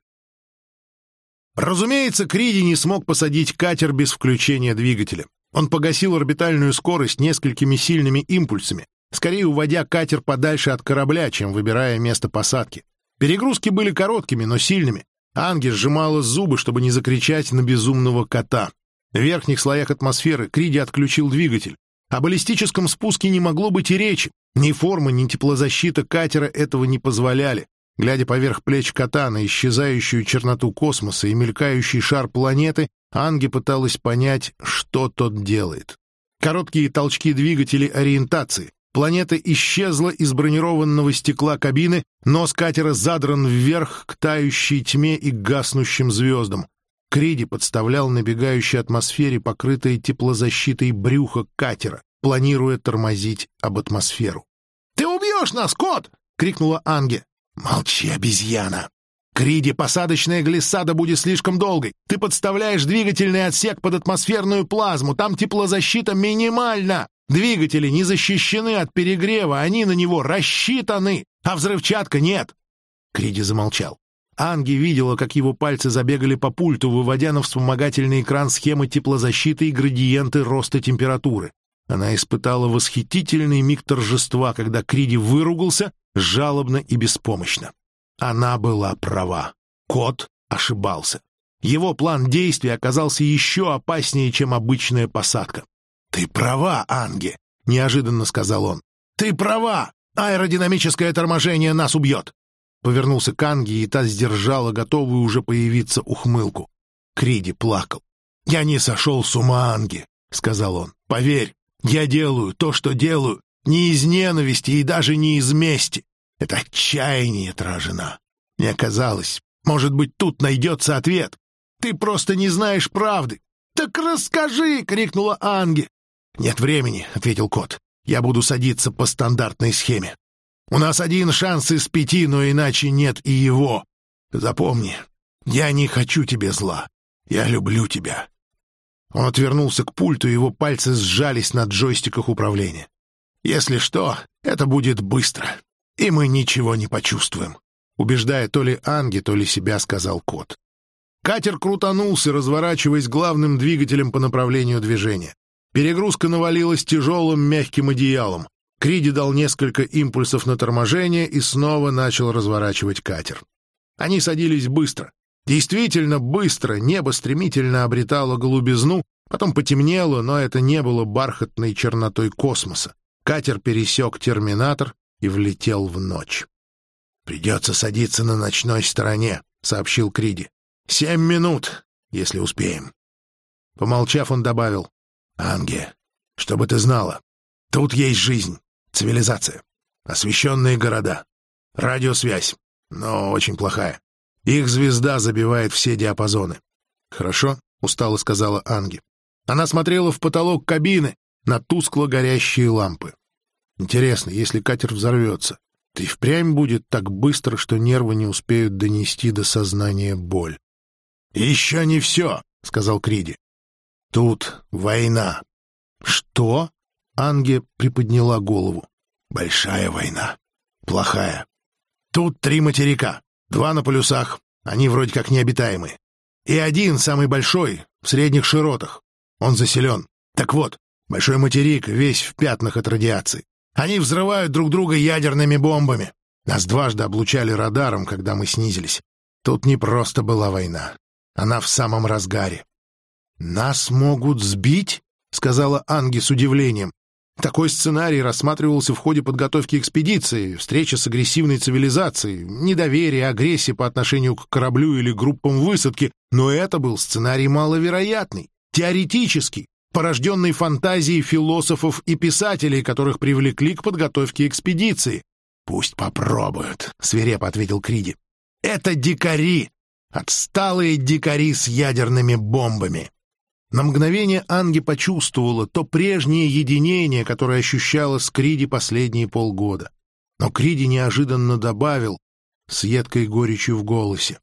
Разумеется, Криди не смог посадить катер без включения двигателя. Он погасил орбитальную скорость несколькими сильными импульсами, скорее уводя катер подальше от корабля, чем выбирая место посадки. Перегрузки были короткими, но сильными. Анги сжимала зубы, чтобы не закричать на безумного кота. В верхних слоях атмосферы Криди отключил двигатель. О баллистическом спуске не могло быть и речи. Ни форма, ни теплозащита катера этого не позволяли. Глядя поверх плеч кота на исчезающую черноту космоса и мелькающий шар планеты, Анги пыталась понять, что тот делает. Короткие толчки двигателей ориентации. Планета исчезла из бронированного стекла кабины, нос катера задран вверх к тающей тьме и гаснущим звездам. Криди подставлял набегающей атмосфере покрытое теплозащитой брюхо катера, планируя тормозить об атмосферу. «Ты убьешь нас, кот!» — крикнула Анге. «Молчи, обезьяна! Криди, посадочная глиссада будет слишком долгой. Ты подставляешь двигательный отсек под атмосферную плазму. Там теплозащита минимальна. Двигатели не защищены от перегрева, они на него рассчитаны, а взрывчатка нет». Криди замолчал. Анги видела, как его пальцы забегали по пульту, выводя на вспомогательный экран схемы теплозащиты и градиенты роста температуры. Она испытала восхитительный миг торжества, когда Криди выругался жалобно и беспомощно. Она была права. Кот ошибался. Его план действий оказался еще опаснее, чем обычная посадка. «Ты права, Анги!» — неожиданно сказал он. «Ты права! Аэродинамическое торможение нас убьет!» Повернулся к Анге, и та сдержала готовую уже появиться ухмылку. Криди плакал. «Я не сошел с ума, Анги!» — сказал он. «Поверь, я делаю то, что делаю, не из ненависти и даже не из мести. Это отчаяние, Тражина. Мне казалось, может быть, тут найдется ответ. Ты просто не знаешь правды. «Так расскажи!» — крикнула Анги. «Нет времени», — ответил кот. «Я буду садиться по стандартной схеме. У нас один шанс из пяти, но иначе нет и его. Запомни, я не хочу тебе зла. Я люблю тебя. Он отвернулся к пульту, и его пальцы сжались на джойстиках управления. «Если что, это будет быстро, и мы ничего не почувствуем», убеждая то ли Анги, то ли себя, сказал кот. Катер крутанулся, разворачиваясь главным двигателем по направлению движения. Перегрузка навалилась тяжелым мягким одеялом. Криди дал несколько импульсов на торможение и снова начал разворачивать катер. Они садились быстро. Действительно быстро небо стремительно обретало голубизну, потом потемнело, но это не было бархатной чернотой космоса. Катер пересек терминатор и влетел в ночь. «Придется садиться на ночной стороне», — сообщил Криди. «Семь минут, если успеем». Помолчав, он добавил. «Анге, чтобы ты знала, тут есть жизнь, цивилизация, освещенные города, радиосвязь, но очень плохая. Их звезда забивает все диапазоны. «Хорошо», — устало сказала Анги. Она смотрела в потолок кабины на тускло горящие лампы. «Интересно, если катер взорвется, и впрямь будет так быстро, что нервы не успеют донести до сознания боль». «Еще не все», — сказал Криди. «Тут война». «Что?» — Анге приподняла голову. «Большая война. Плохая. Тут три материка. Два на полюсах, они вроде как необитаемые. И один, самый большой, в средних широтах. Он заселен. Так вот, большой материк весь в пятнах от радиации. Они взрывают друг друга ядерными бомбами. Нас дважды облучали радаром, когда мы снизились. Тут не просто была война. Она в самом разгаре. «Нас могут сбить?» — сказала Анги с удивлением. Такой сценарий рассматривался в ходе подготовки экспедиции, встреча с агрессивной цивилизацией, недоверие, агрессия по отношению к кораблю или группам высадки, но это был сценарий маловероятный, теоретический, порожденный фантазией философов и писателей, которых привлекли к подготовке экспедиции. «Пусть попробуют», — свирепо ответил Криди. «Это дикари, отсталые дикари с ядерными бомбами». На мгновение Анги почувствовала то прежнее единение, которое ощущала с Криди последние полгода. Но Криди неожиданно добавил с едкой горечью в голосе.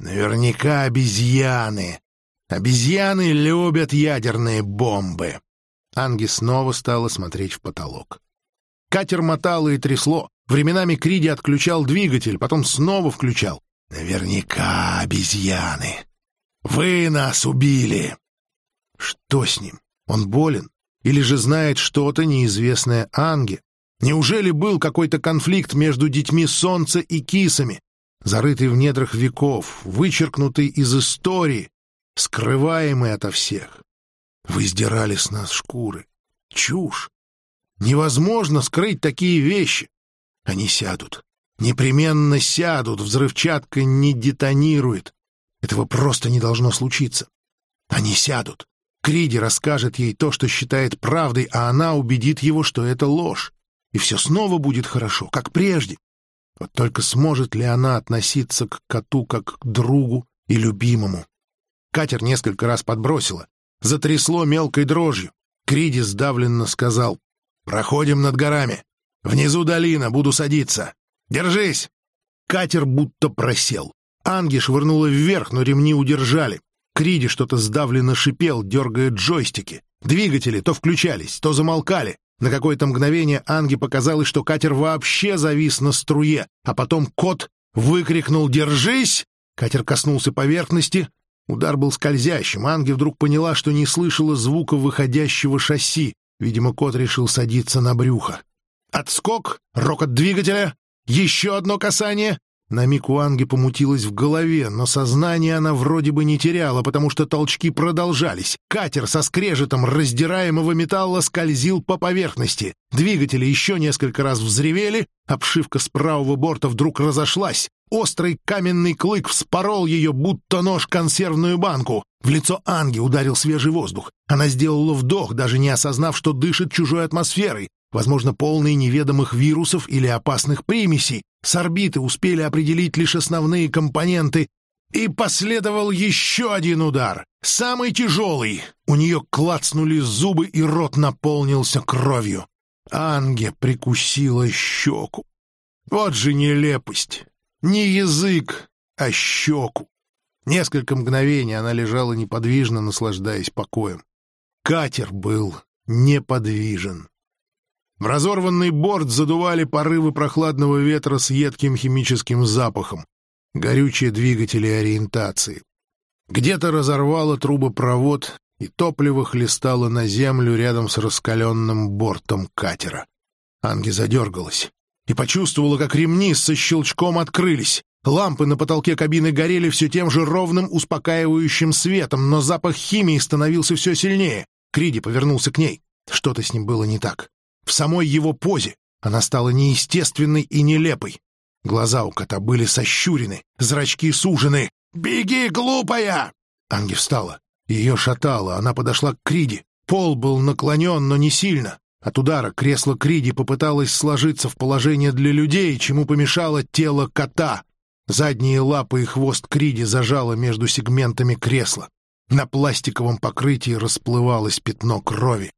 «Наверняка обезьяны. Обезьяны любят ядерные бомбы». Анги снова стала смотреть в потолок. Катер мотало и трясло. Временами Криди отключал двигатель, потом снова включал. «Наверняка обезьяны. Вы нас убили!» Что с ним? Он болен? Или же знает что-то неизвестное Анге? Неужели был какой-то конфликт между детьми Солнца и кисами, зарытый в недрах веков, вычеркнутый из истории, скрываемый ото всех? Вы сдирали с нас шкуры. Чушь! Невозможно скрыть такие вещи. Они сядут. Непременно сядут, взрывчатка не детонирует. Этого просто не должно случиться. Они сядут. Криди расскажет ей то, что считает правдой, а она убедит его, что это ложь. И все снова будет хорошо, как прежде. Вот только сможет ли она относиться к коту как к другу и любимому? Катер несколько раз подбросило. Затрясло мелкой дрожью. Криди сдавленно сказал. «Проходим над горами. Внизу долина, буду садиться. Держись!» Катер будто просел. Анги швырнула вверх, но ремни удержали. Криди что-то сдавленно шипел, дергая джойстики. Двигатели то включались, то замолкали. На какое-то мгновение Анге показалось, что катер вообще завис на струе, а потом кот выкрикнул «Держись!». Катер коснулся поверхности. Удар был скользящим. Анге вдруг поняла, что не слышала звука выходящего шасси. Видимо, кот решил садиться на брюхо. Отскок, рокот двигателя, еще одно касание. На миг у Анги помутилась в голове, но сознание она вроде бы не теряла, потому что толчки продолжались. Катер со скрежетом раздираемого металла скользил по поверхности. Двигатели еще несколько раз взревели, обшивка с правого борта вдруг разошлась. Острый каменный клык вспорол ее, будто нож консервную банку. В лицо Анги ударил свежий воздух. Она сделала вдох, даже не осознав, что дышит чужой атмосферой возможно, полные неведомых вирусов или опасных примесей. С орбиты успели определить лишь основные компоненты. И последовал еще один удар, самый тяжелый. У нее клацнули зубы, и рот наполнился кровью. Анге прикусила щеку. Вот же нелепость! Не язык, а щеку. Несколько мгновений она лежала неподвижно, наслаждаясь покоем. Катер был неподвижен. В разорванный борт задували порывы прохладного ветра с едким химическим запахом, горючие двигатели ориентации. Где-то разорвало трубопровод, и топливо хлестало на землю рядом с раскаленным бортом катера. Анги задергалась и почувствовала, как ремни со щелчком открылись. Лампы на потолке кабины горели все тем же ровным, успокаивающим светом, но запах химии становился все сильнее. Криди повернулся к ней. Что-то с ним было не так. В самой его позе она стала неестественной и нелепой. Глаза у кота были сощурены, зрачки сужены. «Беги, глупая!» Анги встала. Ее шатало, она подошла к Криди. Пол был наклонен, но не сильно. От удара кресло Криди попыталось сложиться в положение для людей, чему помешало тело кота. Задние лапы и хвост Криди зажало между сегментами кресла. На пластиковом покрытии расплывалось пятно крови.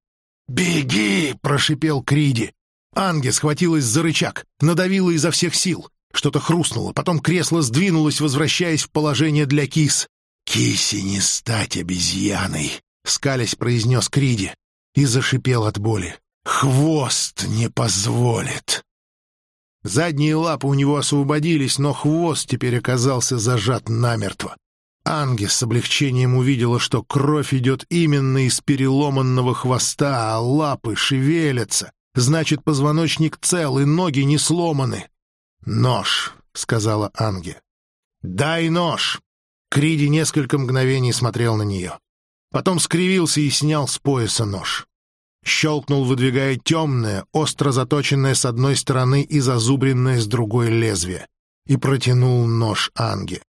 «Беги!» — прошипел Криди. Анги схватилась за рычаг, надавила изо всех сил. Что-то хрустнуло, потом кресло сдвинулось, возвращаясь в положение для кис. «Киси не стать обезьяной!» — скалясь произнес Криди и зашипел от боли. «Хвост не позволит!» Задние лапы у него освободились, но хвост теперь оказался зажат намертво. Анги с облегчением увидела, что кровь идет именно из переломанного хвоста, а лапы шевелятся. Значит, позвоночник цел, и ноги не сломаны. «Нож», — сказала Анге. «Дай нож!» Криди несколько мгновений смотрел на нее. Потом скривился и снял с пояса нож. Щелкнул, выдвигая темное, остро заточенное с одной стороны и зазубренное с другой лезвие, и протянул нож Анге.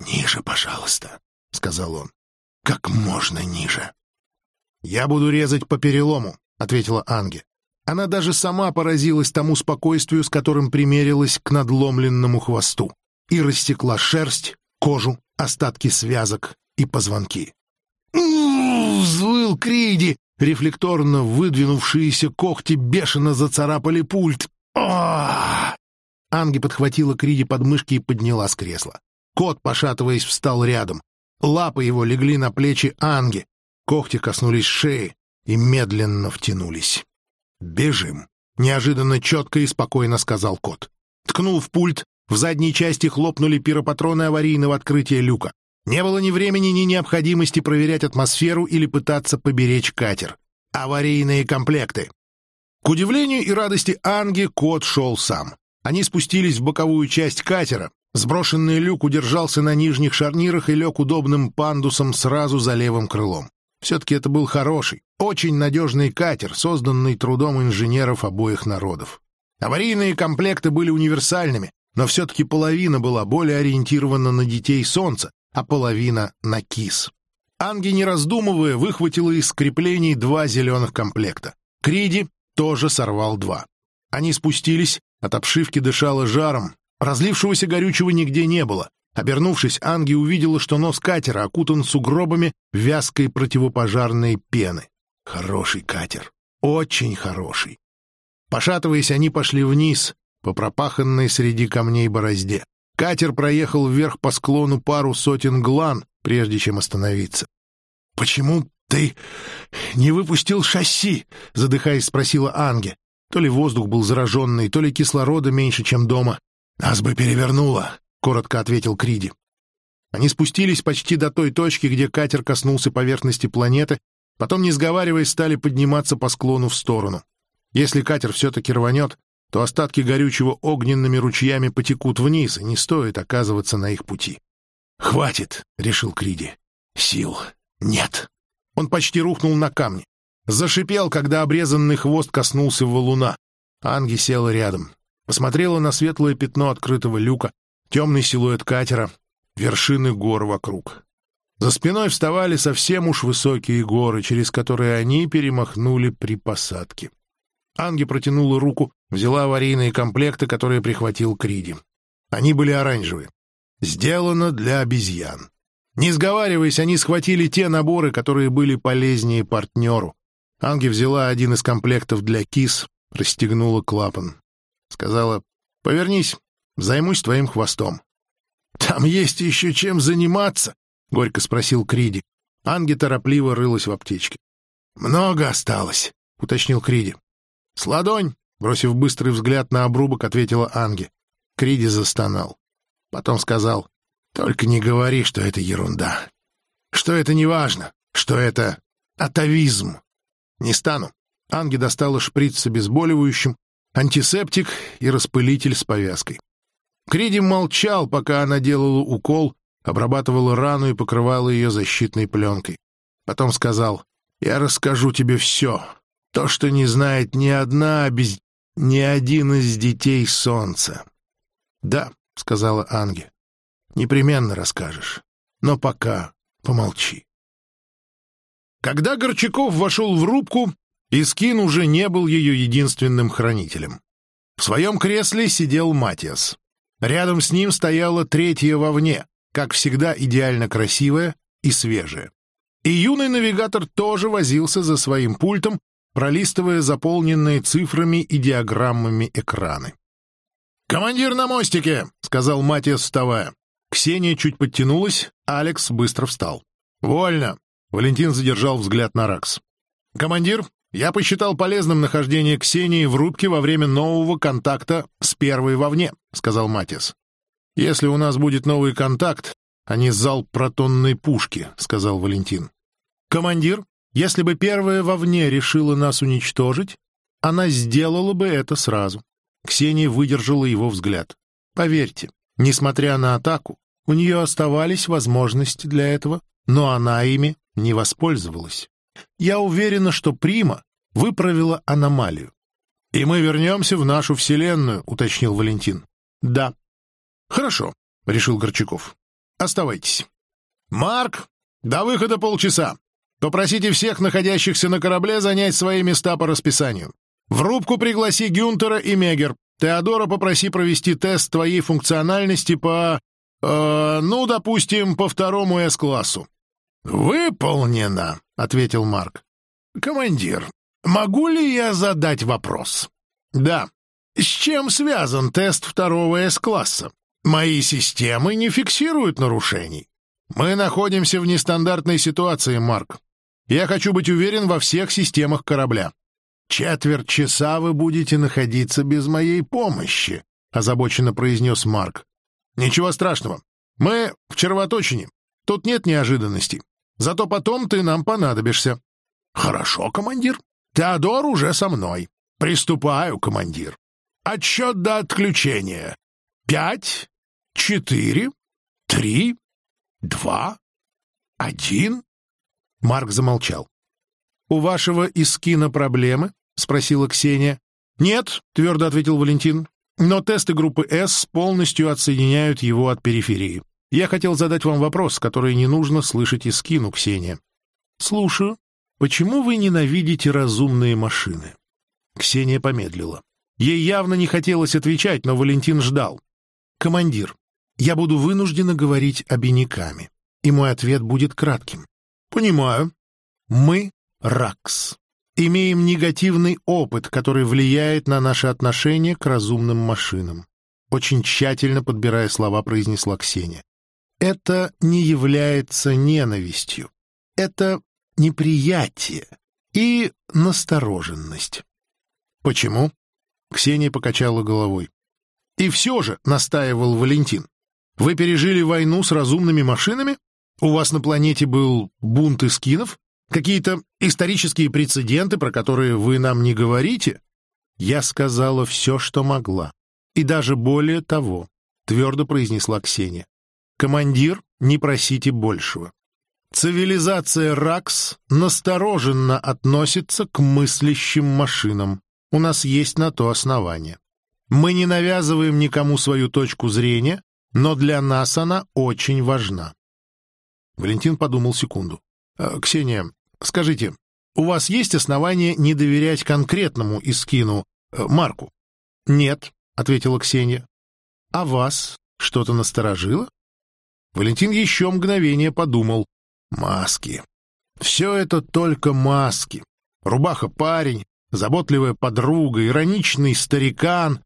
«Ниже, пожалуйста», — сказал он. «Как можно ниже». «Я буду резать по перелому», — ответила Анге. Она даже сама поразилась тому спокойствию, с которым примерилась к надломленному хвосту, и растекла шерсть, кожу, остатки связок и позвонки. взвыл Криди! Рефлекторно выдвинувшиеся когти бешено зацарапали пульт. Анги подхватила Криди под мышки и подняла с кресла. Кот, пошатываясь, встал рядом. Лапы его легли на плечи Анги. Когти коснулись шеи и медленно втянулись. «Бежим!» — неожиданно четко и спокойно сказал кот. Ткнул в пульт, в задней части хлопнули пиропатроны аварийного открытия люка. Не было ни времени, ни необходимости проверять атмосферу или пытаться поберечь катер. Аварийные комплекты. К удивлению и радости Анги кот шел сам. Они спустились в боковую часть катера, Сброшенный люк удержался на нижних шарнирах и лег удобным пандусом сразу за левым крылом. Все-таки это был хороший, очень надежный катер, созданный трудом инженеров обоих народов. Аварийные комплекты были универсальными, но все-таки половина была более ориентирована на детей Солнца, а половина — на кис. Анги, не раздумывая, выхватила из креплений два зеленых комплекта. Криди тоже сорвал два. Они спустились, от обшивки дышало жаром, разлившегося горючего нигде не было. Обернувшись, Анги увидела, что нос катера окутан сугробами вязкой противопожарной пены. Хороший катер. Очень хороший. Пошатываясь, они пошли вниз, по пропаханной среди камней борозде. Катер проехал вверх по склону пару сотен глан, прежде чем остановиться. «Почему ты не выпустил шасси?» — задыхаясь, спросила Анге. То ли воздух был зараженный, то ли кислорода меньше, чем дома. «Нас бы перевернуло», — коротко ответил Криди. Они спустились почти до той точки, где катер коснулся поверхности планеты, потом, не сговариваясь, стали подниматься по склону в сторону. Если катер все-таки рванет, то остатки горючего огненными ручьями потекут вниз, и не стоит оказываться на их пути. «Хватит!» — решил Криди. «Сил нет!» Он почти рухнул на камни. Зашипел, когда обрезанный хвост коснулся валуна. Анги села рядом. Посмотрела на светлое пятно открытого люка, темный силуэт катера, вершины гор вокруг. За спиной вставали совсем уж высокие горы, через которые они перемахнули при посадке. Анги протянула руку, взяла аварийные комплекты, которые прихватил Криди. Они были оранжевые. Сделано для обезьян. Не сговариваясь, они схватили те наборы, которые были полезнее партнеру. Анги взяла один из комплектов для кис, расстегнула клапан. Сказала, «Повернись, займусь твоим хвостом». «Там есть еще чем заниматься?» — горько спросил Криди. Анги торопливо рылась в аптечке. «Много осталось», — уточнил Криди. «С ладонь!» — бросив быстрый взгляд на обрубок, ответила Анги. Криди застонал. Потом сказал, «Только не говори, что это ерунда. Что это не важно, что это атовизм. Не стану». Анги достала шприц с обезболивающим, антисептик и распылитель с повязкой. Криди молчал, пока она делала укол, обрабатывала рану и покрывала ее защитной пленкой. Потом сказал, «Я расскажу тебе все, то, что не знает ни одна, без... ни один из детей солнца. — Да, — сказала Анге, — непременно расскажешь. Но пока помолчи. Когда Горчаков вошел в рубку, Искин уже не был ее единственным хранителем. В своем кресле сидел Матиас. Рядом с ним стояла третья вовне, как всегда идеально красивая и свежая. И юный навигатор тоже возился за своим пультом, пролистывая заполненные цифрами и диаграммами экраны. «Командир на мостике!» — сказал Матиас, вставая. Ксения чуть подтянулась, Алекс быстро встал. «Вольно!» — Валентин задержал взгляд на Ракс. «Командир, я посчитал полезным нахождение Ксении в рубке во время нового контакта с первой вовне», — сказал Матиас. «Если у нас будет новый контакт, а не залп протонной пушки», — сказал Валентин. «Командир, если бы первая вовне решила нас уничтожить, она сделала бы это сразу. Ксения выдержала его взгляд. Поверьте, несмотря на атаку, у нее оставались возможности для этого, но она ими не воспользовалась. Я уверена, что Прима выправила аномалию. «И мы вернемся в нашу Вселенную», — уточнил Валентин. «Да». «Хорошо», — решил Горчаков. «Оставайтесь». «Марк, до выхода полчаса. Попросите всех находящихся на корабле занять свои места по расписанию. В рубку пригласи Гюнтера и Мегер. Теодора попроси провести тест твоей функциональности по... Э, ну, допустим, по второму С-классу». «Выполнено», — ответил Марк. «Командир, могу ли я задать вопрос?» «Да». «С чем связан тест второго С-класса? Мои системы не фиксируют нарушений». «Мы находимся в нестандартной ситуации, Марк. Я хочу быть уверен во всех системах корабля. Четверть часа вы будете находиться без моей помощи, озабоченно произнес Марк. Ничего страшного. Мы в червоточине. Тут нет неожиданностей. Зато потом ты нам понадобишься. Хорошо, командир. Теодор уже со мной. Приступаю, командир. Отсчет до отключения. Пять, четыре, три, два, один. Марк замолчал. «У вашего Искина проблемы?» — спросила Ксения. «Нет», — твердо ответил Валентин, «но тесты группы «С» полностью отсоединяют его от периферии. Я хотел задать вам вопрос, который не нужно слышать из скину, Ксения». «Слушаю. Почему вы ненавидите разумные машины?» Ксения помедлила. Ей явно не хотелось отвечать, но Валентин ждал. «Командир, я буду вынуждена говорить обиняками, и мой ответ будет кратким. Понимаю. Мы — РАКС. Имеем негативный опыт, который влияет на наше отношение к разумным машинам. Очень тщательно подбирая слова, произнесла Ксения. Это не является ненавистью. Это неприятие и настороженность. Почему? Ксения покачала головой. «И все же», — настаивал Валентин, — «вы пережили войну с разумными машинами? У вас на планете был бунт искинов? Какие-то исторические прецеденты, про которые вы нам не говорите?» «Я сказала все, что могла. И даже более того», — твердо произнесла Ксения. «Командир, не просите большего. Цивилизация РАКС настороженно относится к мыслящим машинам. У нас есть на то основание. Мы не навязываем никому свою точку зрения, но для нас она очень важна. Валентин подумал секунду. «Э, «Ксения, скажите, у вас есть основания не доверять конкретному Искину, э, Марку?» «Нет», — ответила Ксения. «А вас что-то насторожило?» Валентин еще мгновение подумал. «Маски. Все это только маски. Рубаха-парень, заботливая подруга, ироничный старикан,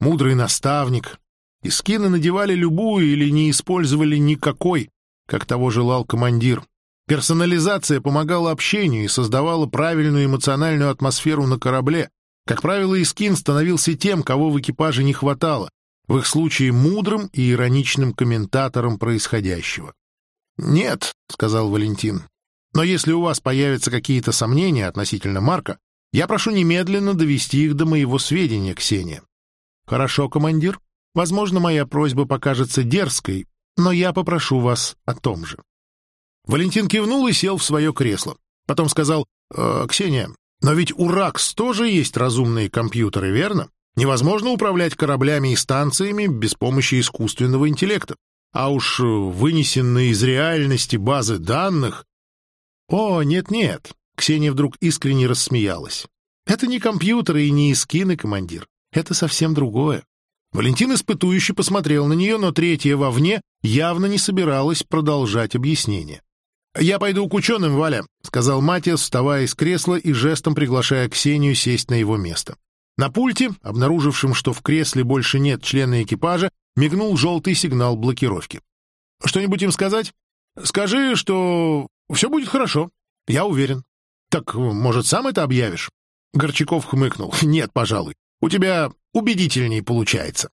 мудрый наставник. И скины надевали любую или не использовали никакой, как того желал командир. Персонализация помогала общению и создавала правильную эмоциональную атмосферу на корабле. Как правило, Искин становился тем, кого в экипаже не хватало, в их случае мудрым и ироничным комментатором происходящего. «Нет», — сказал Валентин, — «но если у вас появятся какие-то сомнения относительно Марка, я прошу немедленно довести их до моего сведения, Ксения. Хорошо, командир. Возможно, моя просьба покажется дерзкой, но я попрошу вас о том же. Валентин кивнул и сел в свое кресло. Потом сказал, э, «Ксения, но ведь у РАКС тоже есть разумные компьютеры, верно? Невозможно управлять кораблями и станциями без помощи искусственного интеллекта. А уж вынесенные из реальности базы данных... О, нет-нет, Ксения вдруг искренне рассмеялась. «Это не компьютеры и не искины, командир. Это совсем другое». Валентин испытующе посмотрел на нее, но третья вовне явно не собиралась продолжать объяснение. «Я пойду к ученым, Валя», — сказал Матиас, вставая из кресла и жестом приглашая Ксению сесть на его место. На пульте, обнаружившем, что в кресле больше нет члена экипажа, мигнул желтый сигнал блокировки. «Что-нибудь им сказать? Скажи, что все будет хорошо. Я уверен». «Так, может, сам это объявишь?» Горчаков хмыкнул. «Нет, пожалуй. У тебя убедительнее получается».